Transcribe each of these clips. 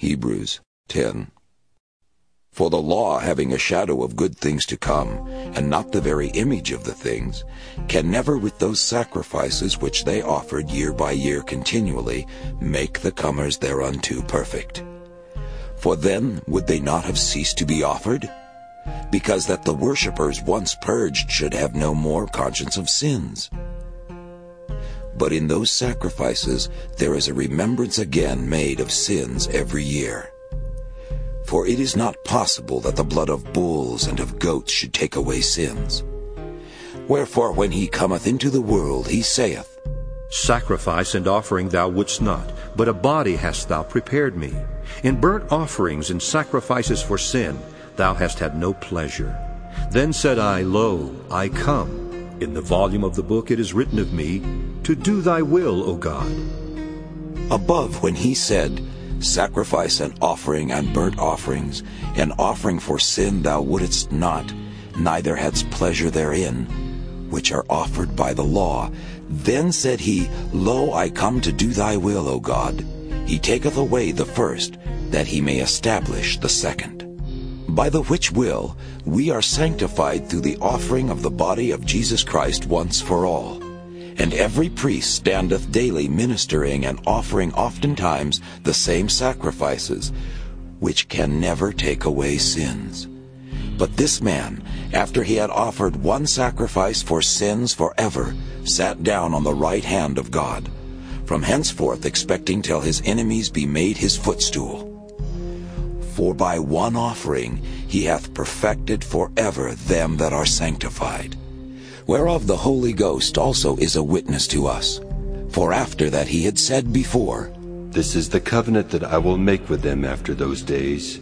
Hebrews 10. For the law, having a shadow of good things to come, and not the very image of the things, can never with those sacrifices which they offered year by year continually make the comers thereunto perfect. For then would they not have ceased to be offered? Because that the worshippers once purged should have no more conscience of sins. But in those sacrifices there is a remembrance again made of sins every year. For it is not possible that the blood of bulls and of goats should take away sins. Wherefore when he cometh into the world, he saith, Sacrifice and offering thou wouldst not, but a body hast thou prepared me. In burnt offerings and sacrifices for sin thou hast had no pleasure. Then said I, Lo, I come. In the volume of the book it is written of me, To do thy will, O God. Above when he said, Sacrifice and offering and burnt offerings, an offering for sin thou wouldest not, neither hadst pleasure therein, which are offered by the law. Then said he, Lo, I come to do thy will, O God. He taketh away the first, that he may establish the second by the which will we are sanctified through the offering of the body of Jesus Christ once for all. And every priest standeth daily ministering and offering oftentimes the same sacrifices, which can never take away sins. But this man, after he had offered one sacrifice for sins forever, sat down on the right hand of God, from henceforth expecting till his enemies be made his footstool. For by one offering he hath perfected forever them that are sanctified. Whereof the Holy Ghost also is a witness to us. For after that he had said before, This is the covenant that I will make with them after those days,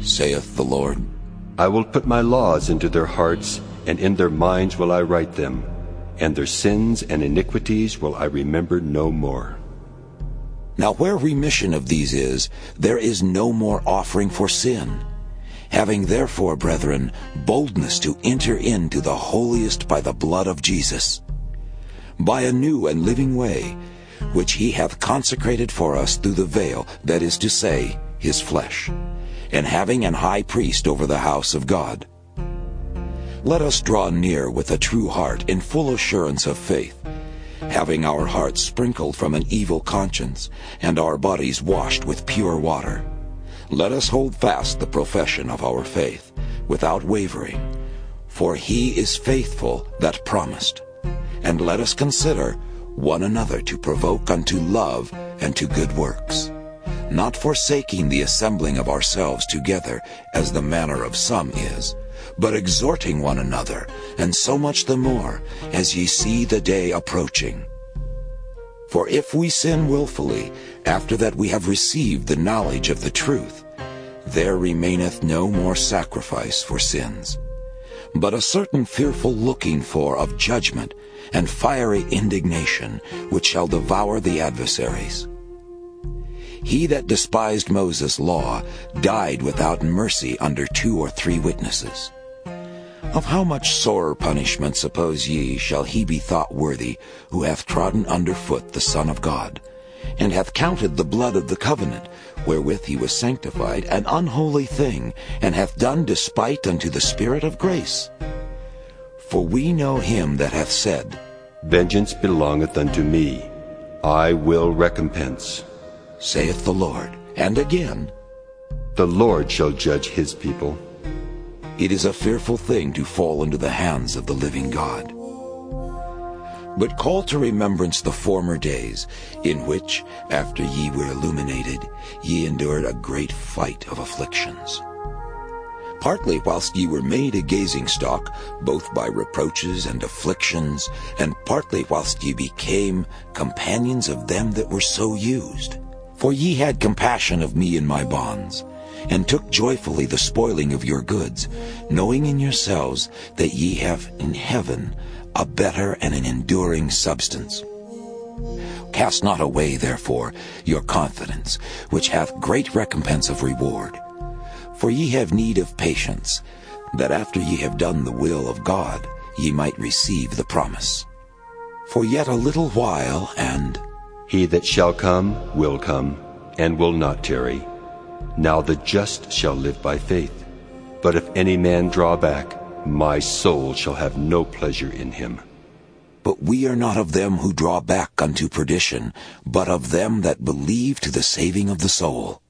saith the Lord. I will put my laws into their hearts, and in their minds will I write them, and their sins and iniquities will I remember no more. Now where remission of these is, there is no more offering for sin. Having therefore, brethren, boldness to enter into the holiest by the blood of Jesus, by a new and living way, which he hath consecrated for us through the veil, that is to say, his flesh, and having an high priest over the house of God. Let us draw near with a true heart in full assurance of faith, having our hearts sprinkled from an evil conscience, and our bodies washed with pure water. Let us hold fast the profession of our faith, without wavering, for he is faithful that promised. And let us consider one another to provoke unto love and to good works, not forsaking the assembling of ourselves together, as the manner of some is, but exhorting one another, and so much the more, as ye see the day approaching. For if we sin wilfully, after that we have received the knowledge of the truth, there remaineth no more sacrifice for sins, but a certain fearful looking for of judgment and fiery indignation, which shall devour the adversaries. He that despised Moses' law died without mercy under two or three witnesses. Of how much sorer punishment, suppose ye, shall he be thought worthy, who hath trodden under foot the Son of God, and hath counted the blood of the covenant, wherewith he was sanctified, an unholy thing, and hath done despite unto the Spirit of grace? For we know him that hath said, Vengeance belongeth unto me, I will recompense, saith the Lord. And again, The Lord shall judge his people. It is a fearful thing to fall into the hands of the living God. But call to remembrance the former days, in which, after ye were illuminated, ye endured a great fight of afflictions. Partly whilst ye were made a gazing stock, both by reproaches and afflictions, and partly whilst ye became companions of them that were so used. For ye had compassion of me in my bonds, and took joyfully the spoiling of your goods, knowing in yourselves that ye have in heaven a better and an enduring substance. Cast not away, therefore, your confidence, which hath great recompense of reward. For ye have need of patience, that after ye have done the will of God, ye might receive the promise. For yet a little while, and He that shall come will come, and will not tarry. Now the just shall live by faith. But if any man draw back, my soul shall have no pleasure in him. But we are not of them who draw back unto perdition, but of them that believe to the saving of the soul.